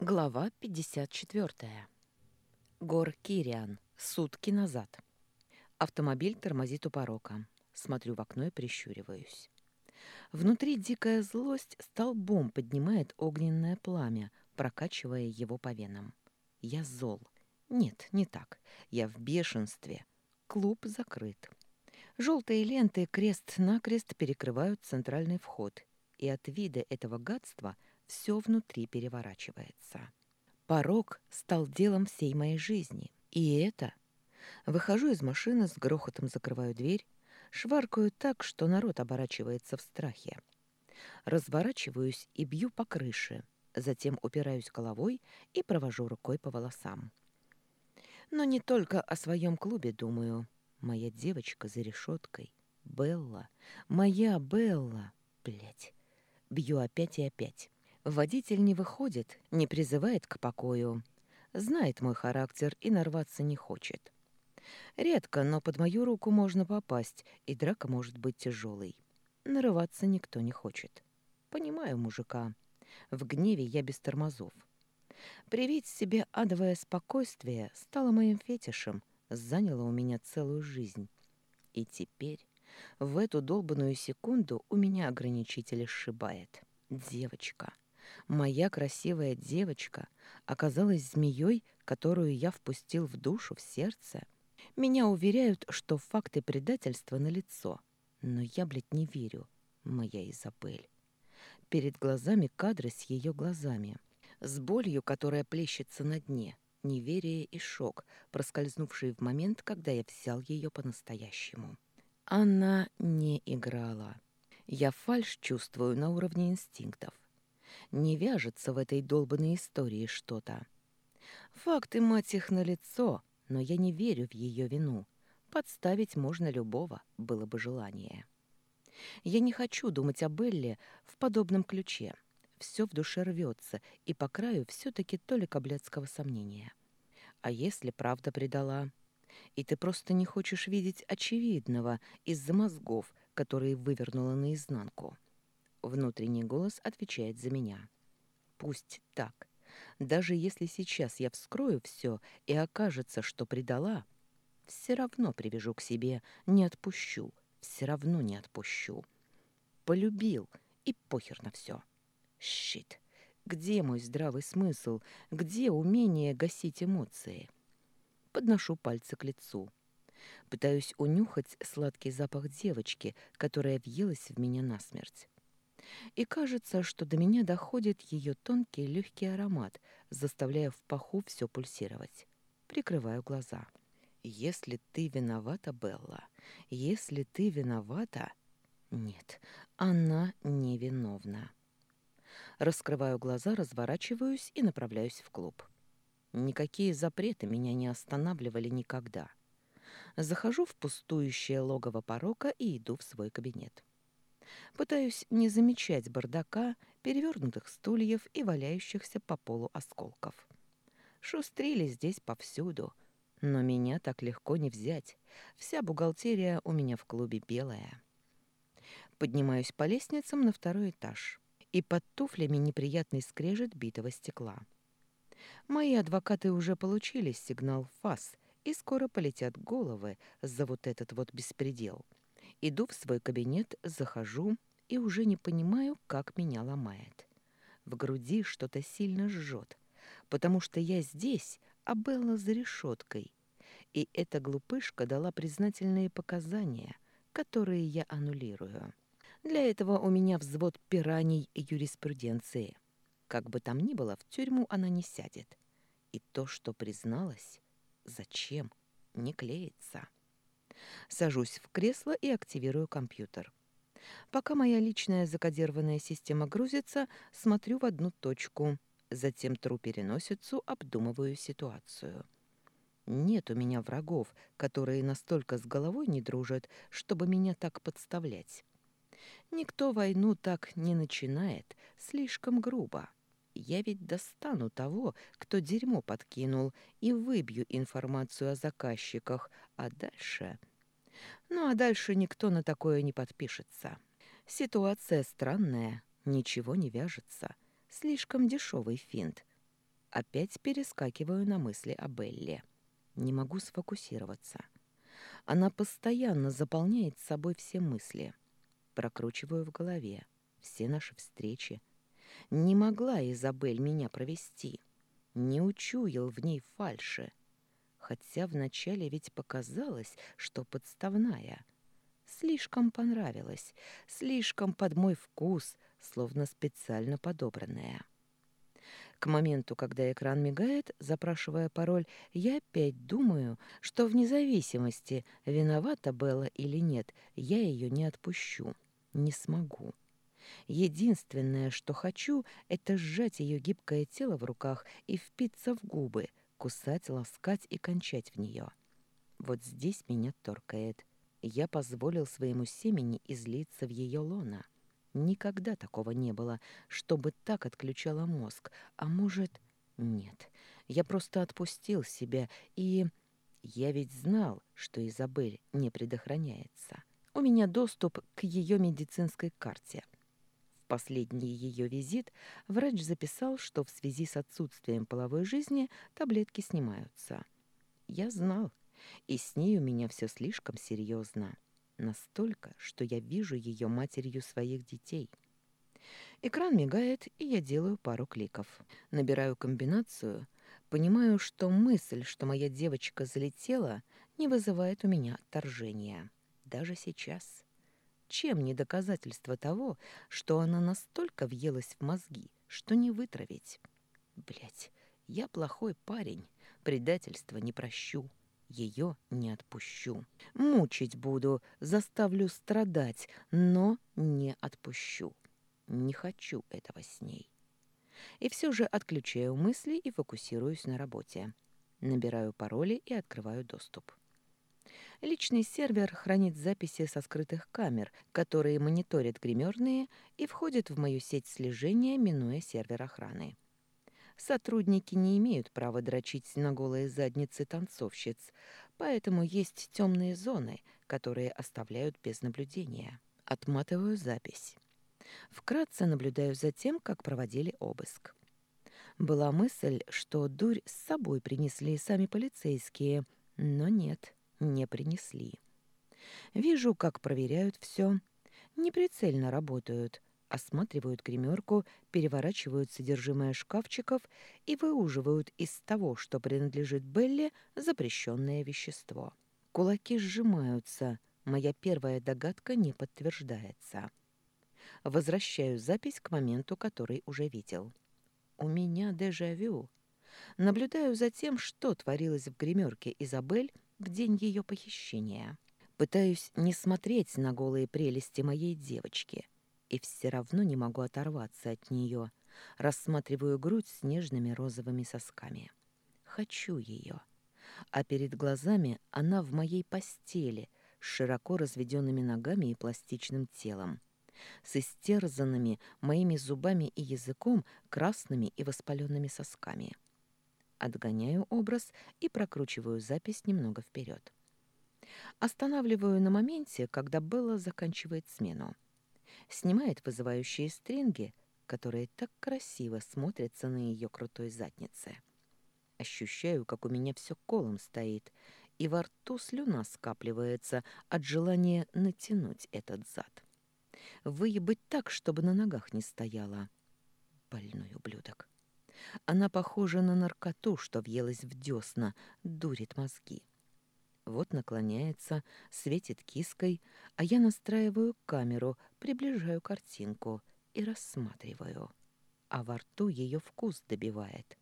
Глава 54. Гор Кириан. Сутки назад. Автомобиль тормозит у порока. Смотрю в окно и прищуриваюсь. Внутри дикая злость столбом поднимает огненное пламя, прокачивая его по венам. Я зол. Нет, не так. Я в бешенстве. Клуб закрыт. Желтые ленты крест-накрест перекрывают центральный вход, и от вида этого гадства – все внутри переворачивается. Порог стал делом всей моей жизни. И это... Выхожу из машины, с грохотом закрываю дверь, шваркаю так, что народ оборачивается в страхе. Разворачиваюсь и бью по крыше, затем упираюсь головой и провожу рукой по волосам. Но не только о своем клубе думаю. Моя девочка за решеткой. Белла. Моя Белла. Блять. Бью опять и опять. Водитель не выходит, не призывает к покою. Знает мой характер и нарваться не хочет. Редко, но под мою руку можно попасть, и драка может быть тяжелой. Нарываться никто не хочет. Понимаю мужика. В гневе я без тормозов. Привить себе адовое спокойствие стало моим фетишем, заняло у меня целую жизнь. И теперь, в эту долбанную секунду, у меня ограничитель сшибает. Девочка. Моя красивая девочка оказалась змеей, которую я впустил в душу, в сердце. Меня уверяют, что факты предательства налицо. Но я, блядь, не верю, моя Изабель. Перед глазами кадры с ее глазами. С болью, которая плещется на дне. Неверие и шок, проскользнувшие в момент, когда я взял ее по-настоящему. Она не играла. Я фальшь чувствую на уровне инстинктов. Не вяжется в этой долбанной истории что-то. Факты, мать их, налицо, но я не верю в ее вину. Подставить можно любого, было бы желание. Я не хочу думать о Белле в подобном ключе. Все в душе рвется, и по краю все-таки толика блядского сомнения. А если правда предала? И ты просто не хочешь видеть очевидного из-за мозгов, которые вывернула наизнанку. Внутренний голос отвечает за меня. Пусть так. Даже если сейчас я вскрою все и окажется, что предала, все равно привяжу к себе, не отпущу, все равно не отпущу. Полюбил, и похер на все. Щит. Где мой здравый смысл? Где умение гасить эмоции? Подношу пальцы к лицу. Пытаюсь унюхать сладкий запах девочки, которая въелась в меня насмерть и кажется, что до меня доходит ее тонкий легкий аромат, заставляя в паху все пульсировать. Прикрываю глаза. «Если ты виновата, Белла, если ты виновата...» «Нет, она невиновна». Раскрываю глаза, разворачиваюсь и направляюсь в клуб. Никакие запреты меня не останавливали никогда. Захожу в пустующее логово порока и иду в свой кабинет. Пытаюсь не замечать бардака, перевернутых стульев и валяющихся по полу осколков. Шустрили здесь повсюду, но меня так легко не взять. Вся бухгалтерия у меня в клубе белая. Поднимаюсь по лестницам на второй этаж, и под туфлями неприятный скрежет битого стекла. Мои адвокаты уже получили сигнал ФАС и скоро полетят головы за вот этот вот беспредел — Иду в свой кабинет, захожу и уже не понимаю, как меня ломает. В груди что-то сильно жжет, потому что я здесь, а Белла за решеткой. И эта глупышка дала признательные показания, которые я аннулирую. Для этого у меня взвод пираний юриспруденции. Как бы там ни было, в тюрьму она не сядет. И то, что призналась, зачем, не клеится. Сажусь в кресло и активирую компьютер. Пока моя личная закодированная система грузится, смотрю в одну точку, затем тру переносицу, обдумываю ситуацию. Нет у меня врагов, которые настолько с головой не дружат, чтобы меня так подставлять. Никто войну так не начинает, слишком грубо. Я ведь достану того, кто дерьмо подкинул, и выбью информацию о заказчиках, а дальше... Ну а дальше никто на такое не подпишется. Ситуация странная, ничего не вяжется. Слишком дешевый финт. Опять перескакиваю на мысли о Белле. Не могу сфокусироваться. Она постоянно заполняет собой все мысли. Прокручиваю в голове все наши встречи. Не могла Изабель меня провести. Не учуял в ней фальши. Хотя вначале ведь показалось, что подставная. Слишком понравилась, слишком под мой вкус, словно специально подобранная. К моменту, когда экран мигает, запрашивая пароль, я опять думаю, что вне зависимости, виновата Белла или нет, я ее не отпущу, не смогу. Единственное, что хочу, это сжать ее гибкое тело в руках и впиться в губы, кусать, ласкать и кончать в нее. Вот здесь меня торкает. Я позволил своему семени излиться в ее лона. Никогда такого не было, чтобы так отключала мозг. А может, нет. Я просто отпустил себя, и... Я ведь знал, что Изабель не предохраняется. У меня доступ к ее медицинской карте. Последний ее визит врач записал, что в связи с отсутствием половой жизни таблетки снимаются. Я знал, и с ней у меня все слишком серьезно. Настолько, что я вижу ее матерью своих детей. Экран мигает, и я делаю пару кликов. Набираю комбинацию, понимаю, что мысль, что моя девочка залетела, не вызывает у меня отторжения. Даже сейчас. Чем не доказательство того, что она настолько въелась в мозги, что не вытравить? Блять, я плохой парень, предательство не прощу ее не отпущу. Мучить буду, заставлю страдать, но не отпущу. Не хочу этого с ней. И все же отключаю мысли и фокусируюсь на работе. Набираю пароли и открываю доступ. Личный сервер хранит записи со скрытых камер, которые мониторят гримерные и входят в мою сеть слежения, минуя сервер охраны. Сотрудники не имеют права дрочить на голые задницы танцовщиц, поэтому есть темные зоны, которые оставляют без наблюдения. Отматываю запись. Вкратце наблюдаю за тем, как проводили обыск. Была мысль, что дурь с собой принесли сами полицейские, но нет, не принесли. Вижу, как проверяют все. Неприцельно работают, осматривают гримерку, переворачивают содержимое шкафчиков и выуживают из того, что принадлежит Белле, запрещенное вещество. Кулаки сжимаются. Моя первая догадка не подтверждается. Возвращаю запись к моменту, который уже видел. У меня дежавю. Наблюдаю за тем, что творилось в гримерке Изабель в день ее похищения. Пытаюсь не смотреть на голые прелести моей девочки — и все равно не могу оторваться от нее. Рассматриваю грудь с нежными розовыми сосками. Хочу ее. А перед глазами она в моей постели, с широко разведенными ногами и пластичным телом, с истерзанными моими зубами и языком, красными и воспаленными сосками. Отгоняю образ и прокручиваю запись немного вперед. Останавливаю на моменте, когда Белла заканчивает смену снимает вызывающие стринги, которые так красиво смотрятся на ее крутой заднице. Ощущаю, как у меня все колом стоит, и во рту слюна скапливается от желания натянуть этот зад. Выебать так, чтобы на ногах не стояла. Больной ублюдок. Она похожа на наркоту, что въелась в десна, дурит мозги. Вот наклоняется, светит киской, а я настраиваю камеру, приближаю картинку и рассматриваю. А во рту ее вкус добивает.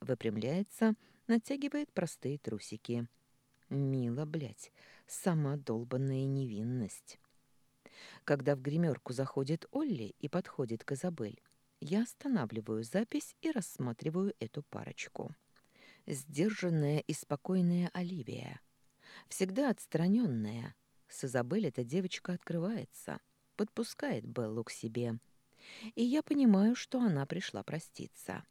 Выпрямляется, натягивает простые трусики. Мило, блядь, сама долбанная невинность. Когда в гримерку заходит Олли и подходит к Изабель, я останавливаю запись и рассматриваю эту парочку. Сдержанная и спокойная Оливия — всегда отстраненная. С Изабель эта девочка открывается, подпускает Беллу к себе. И я понимаю, что она пришла проститься.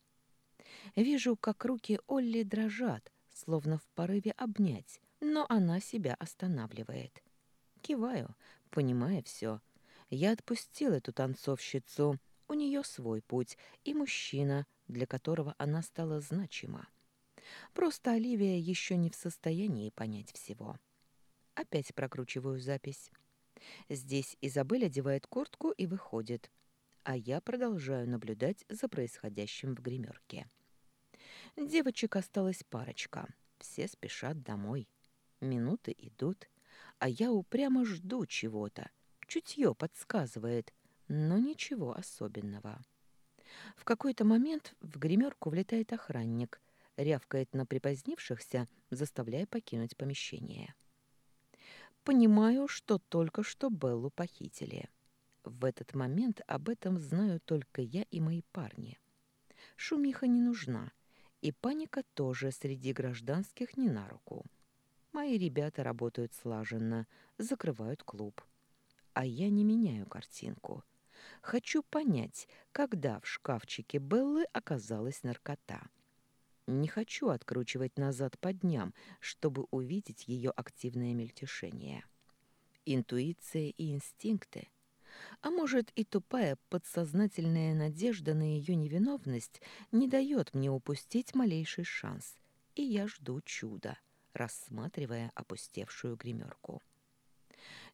Вижу, как руки Олли дрожат, словно в порыве обнять, но она себя останавливает. Киваю, понимая все. Я отпустил эту танцовщицу. У нее свой путь, и мужчина, для которого она стала значима. Просто Оливия еще не в состоянии понять всего. Опять прокручиваю запись. Здесь Изабель одевает куртку и выходит, а я продолжаю наблюдать за происходящим в гримерке. Девочек осталась парочка. Все спешат домой. Минуты идут, а я упрямо жду чего-то. Чутье подсказывает, но ничего особенного. В какой-то момент в гримерку влетает охранник, рявкает на припозднившихся, заставляя покинуть помещение. Понимаю, что только что Беллу похитили. В этот момент об этом знаю только я и мои парни. Шумиха не нужна, и паника тоже среди гражданских не на руку. Мои ребята работают слаженно, закрывают клуб. А я не меняю картинку. Хочу понять, когда в шкафчике Беллы оказалась наркота. Не хочу откручивать назад по дням, чтобы увидеть ее активное мельтешение. Интуиция и инстинкты. А может, и тупая подсознательная надежда на ее невиновность не дает мне упустить малейший шанс. И я жду чуда, рассматривая опустевшую гримерку.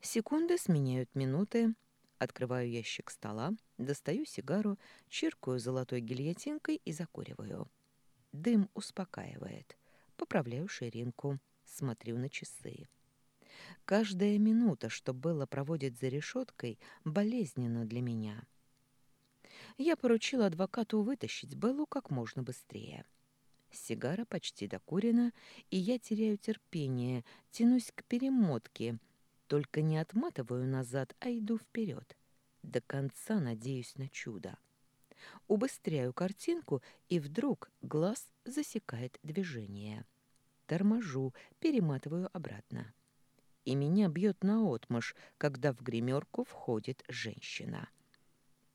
Секунды сменяют минуты, Открываю ящик стола, достаю сигару, чиркаю золотой гильотинкой и закуриваю. Дым успокаивает. Поправляю ширинку, смотрю на часы. Каждая минута, что Белла проводит за решеткой, болезненна для меня. Я поручила адвокату вытащить Беллу как можно быстрее. Сигара почти докурена, и я теряю терпение, тянусь к перемотке, только не отматываю назад, а иду вперед. До конца надеюсь на чудо. Убыстряю картинку, и вдруг глаз засекает движение. Торможу, перематываю обратно. И меня бьет наотмашь, когда в гримерку входит женщина.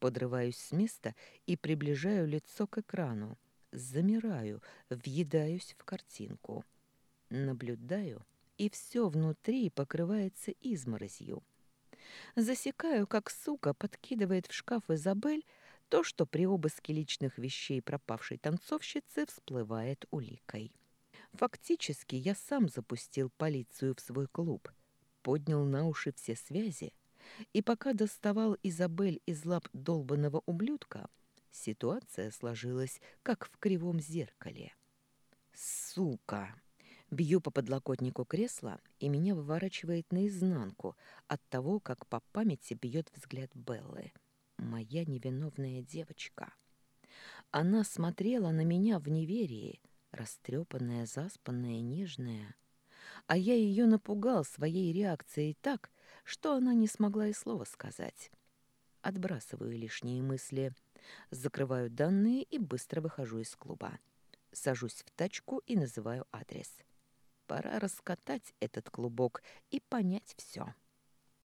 Подрываюсь с места и приближаю лицо к экрану. Замираю, въедаюсь в картинку. Наблюдаю и все внутри покрывается изморозью. Засекаю, как сука подкидывает в шкаф Изабель то, что при обыске личных вещей пропавшей танцовщицы всплывает уликой. Фактически я сам запустил полицию в свой клуб, поднял на уши все связи, и пока доставал Изабель из лап долбанного ублюдка, ситуация сложилась, как в кривом зеркале. «Сука!» Бью по подлокотнику кресла, и меня выворачивает наизнанку от того, как по памяти бьет взгляд Беллы. Моя невиновная девочка. Она смотрела на меня в неверии, растрепанная, заспанная, нежная. А я ее напугал своей реакцией так, что она не смогла и слова сказать. Отбрасываю лишние мысли, закрываю данные и быстро выхожу из клуба. Сажусь в тачку и называю адрес — Пора раскатать этот клубок и понять все.